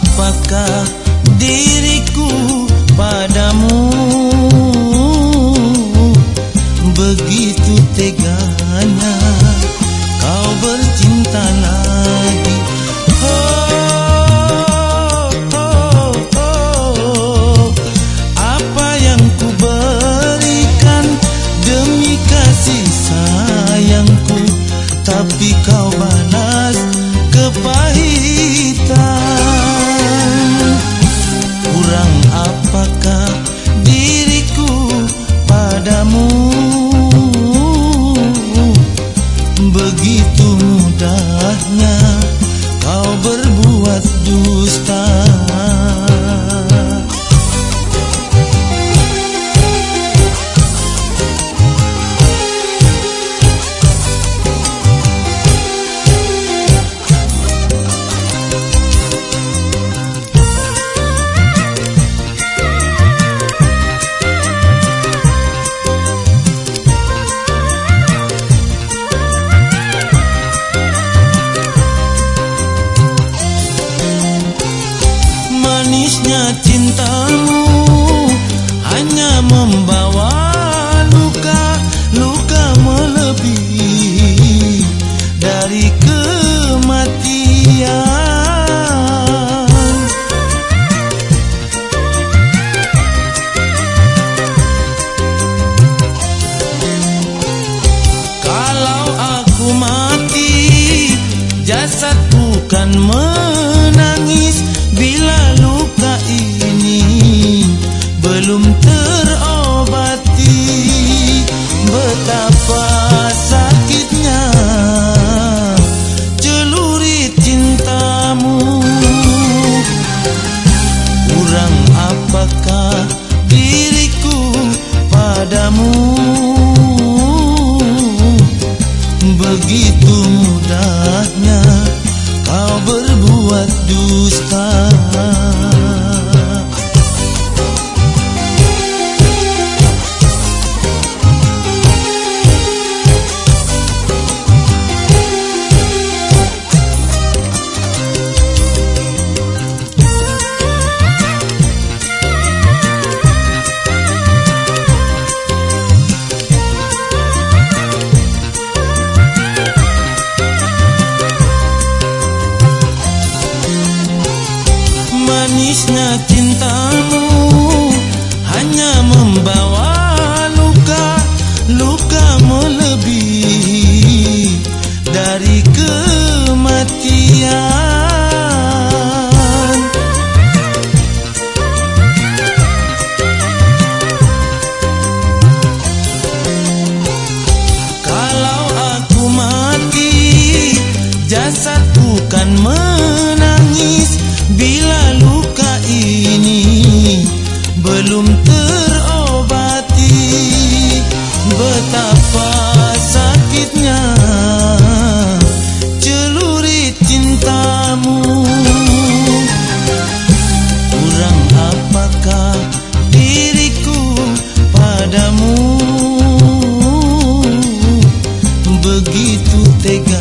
apakah diriku padamu? Begitu teganya kau bercinta lagi. Oh, oh, oh, Apa yang ku berikan demi kasih sayangku Tapi kau balas kepahitan. Apakah diriku padamu? Kalau aku mati Jasadku kan mati. Manisnya cintamu hanya membawa luka luka melebihi dari kematian belum terobati Betapa sakitnya celuri cintamu. Kurang apakah diriku padamu? Begitu tega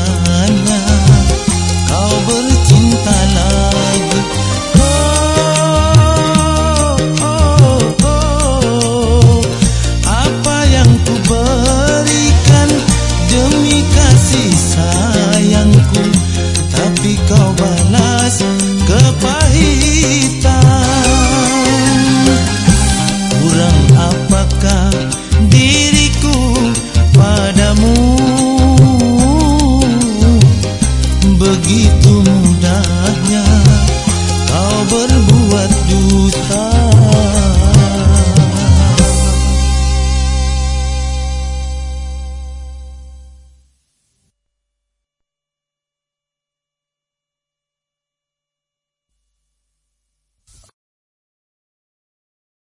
kasih sayangku. Tapi kau balas kepahitan.